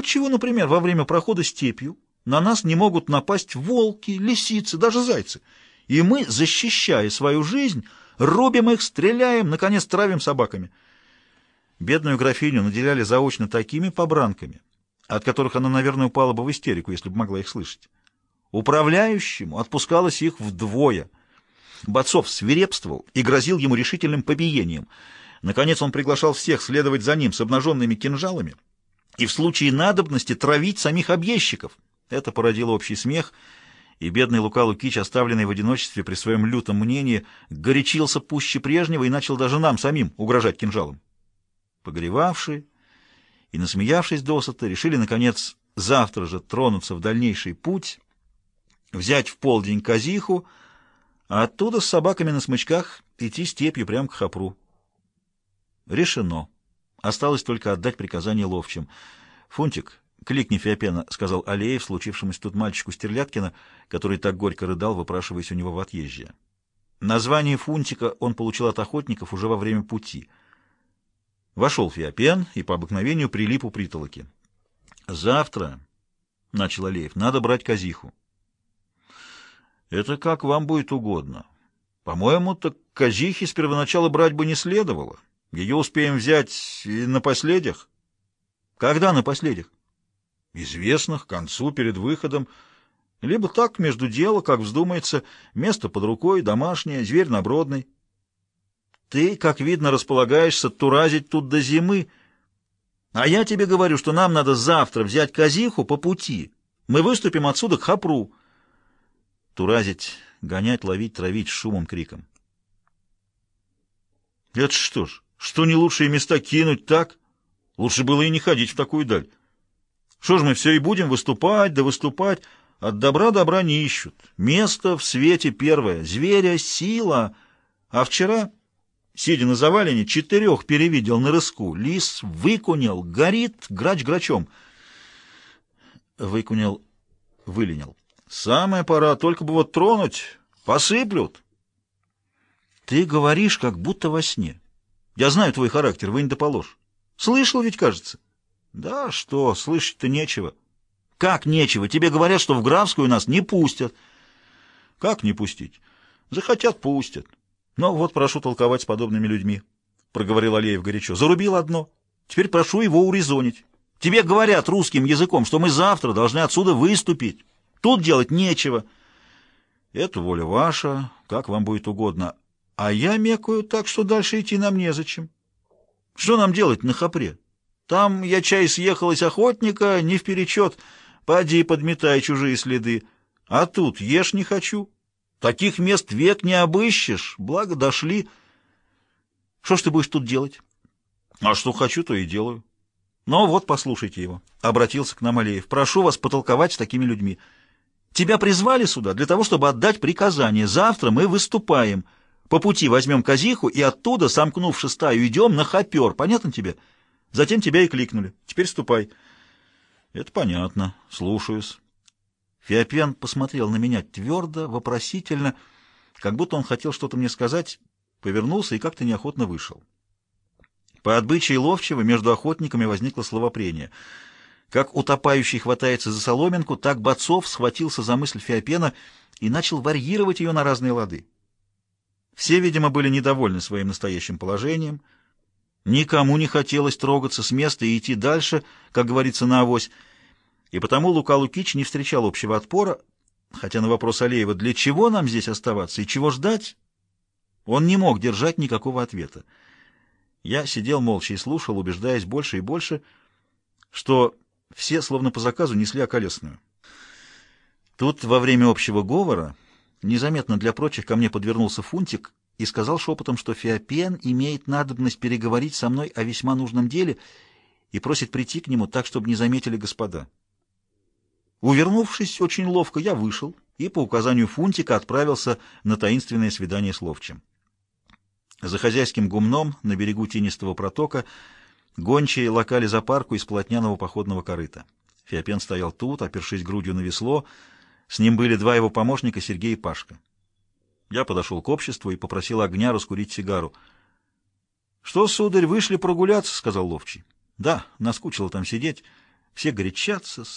Отчего, например, во время прохода степью на нас не могут напасть волки, лисицы, даже зайцы? И мы, защищая свою жизнь, рубим их, стреляем, наконец травим собаками. Бедную графиню наделяли заочно такими побранками, от которых она, наверное, упала бы в истерику, если бы могла их слышать. Управляющему отпускалось их вдвое. Бацов свирепствовал и грозил ему решительным побиением. Наконец он приглашал всех следовать за ним с обнаженными кинжалами и в случае надобности травить самих объездчиков. Это породило общий смех, и бедный Лука Лукич, оставленный в одиночестве при своем лютом мнении, горячился пуще прежнего и начал даже нам самим угрожать кинжалом. Погревавшие и насмеявшись досыта, решили, наконец, завтра же тронуться в дальнейший путь, взять в полдень казиху, а оттуда с собаками на смычках идти степью прямо к Хапру. Решено. Осталось только отдать приказание ловчим. «Фунтик, кликни Феопена», — сказал Алеев, случившемуся тут мальчику Стерляткина, который так горько рыдал, выпрашиваясь у него в отъезде. Название Фунтика он получил от охотников уже во время пути. Вошел Феопен и по обыкновению прилип у притолоки. «Завтра», — начал Алеев, — «надо брать казиху». «Это как вам будет угодно. По-моему, так казихи с первоначала брать бы не следовало». Ее успеем взять и на последних. Когда на последних? Известных, к концу, перед выходом. Либо так, между дело, как вздумается, место под рукой, домашнее, зверь набродный. Ты, как видно, располагаешься туразить тут до зимы. А я тебе говорю, что нам надо завтра взять казиху по пути. Мы выступим отсюда к Хапру. Туразить, гонять, ловить, травить шумом, криком. Это что ж? Что не лучшие места кинуть так? Лучше было и не ходить в такую даль. Что ж мы все и будем выступать, да выступать. От добра добра не ищут. Место в свете первое. Зверя — сила. А вчера, сидя на завалене, четырех перевидел на рыску. Лис выкунил, горит грач грачом. Выкунил, выленил. Самая пора, только бы вот тронуть, посыплют. Ты говоришь, как будто во сне. Я знаю твой характер, вы не доположь. Слышал ведь, кажется? Да что, слышать-то нечего. Как нечего? Тебе говорят, что в Графскую нас не пустят. Как не пустить? Захотят, пустят. Но вот прошу толковать с подобными людьми, — проговорил Алеев горячо. Зарубил одно. Теперь прошу его урезонить. Тебе говорят русским языком, что мы завтра должны отсюда выступить. Тут делать нечего. Это воля ваша, как вам будет угодно. А я мекаю так, что дальше идти нам незачем. Что нам делать на хапре? Там я чай съехал из охотника, не вперечет. Поди подметай чужие следы. А тут ешь не хочу. Таких мест век не обыщешь. Благо дошли. Что ж ты будешь тут делать? А что хочу, то и делаю. Ну вот, послушайте его. Обратился к нам Алеев. Прошу вас потолковать с такими людьми. Тебя призвали сюда для того, чтобы отдать приказание. Завтра мы выступаем. По пути возьмем казиху и оттуда, сомкнувши стаю, идем на хопер. Понятно тебе? Затем тебя и кликнули. Теперь ступай. Это понятно. Слушаюсь. Феопен посмотрел на меня твердо, вопросительно, как будто он хотел что-то мне сказать, повернулся и как-то неохотно вышел. По отбычии ловчего между охотниками возникло словопрение. Как утопающий хватается за соломинку, так Бацов схватился за мысль Феопена и начал варьировать ее на разные лады. Все, видимо, были недовольны своим настоящим положением. Никому не хотелось трогаться с места и идти дальше, как говорится, на авось. И потому Лука Лукич не встречал общего отпора, хотя на вопрос Алеева «Для чего нам здесь оставаться и чего ждать?» он не мог держать никакого ответа. Я сидел молча и слушал, убеждаясь больше и больше, что все, словно по заказу, несли околесную. Тут во время общего говора Незаметно для прочих ко мне подвернулся Фунтик и сказал шепотом, что Феопен имеет надобность переговорить со мной о весьма нужном деле и просит прийти к нему так, чтобы не заметили господа. Увернувшись очень ловко, я вышел и по указанию Фунтика отправился на таинственное свидание с Ловчим. За хозяйским гумном на берегу тенистого протока гончие локали за парку из полотняного походного корыта. Феопен стоял тут, опершись грудью на весло, с ним были два его помощника, Сергей и Пашка. Я подошел к обществу и попросил огня раскурить сигару. — Что, сударь, вышли прогуляться? — сказал Ловчий. — Да, наскучило там сидеть. Все горячатся,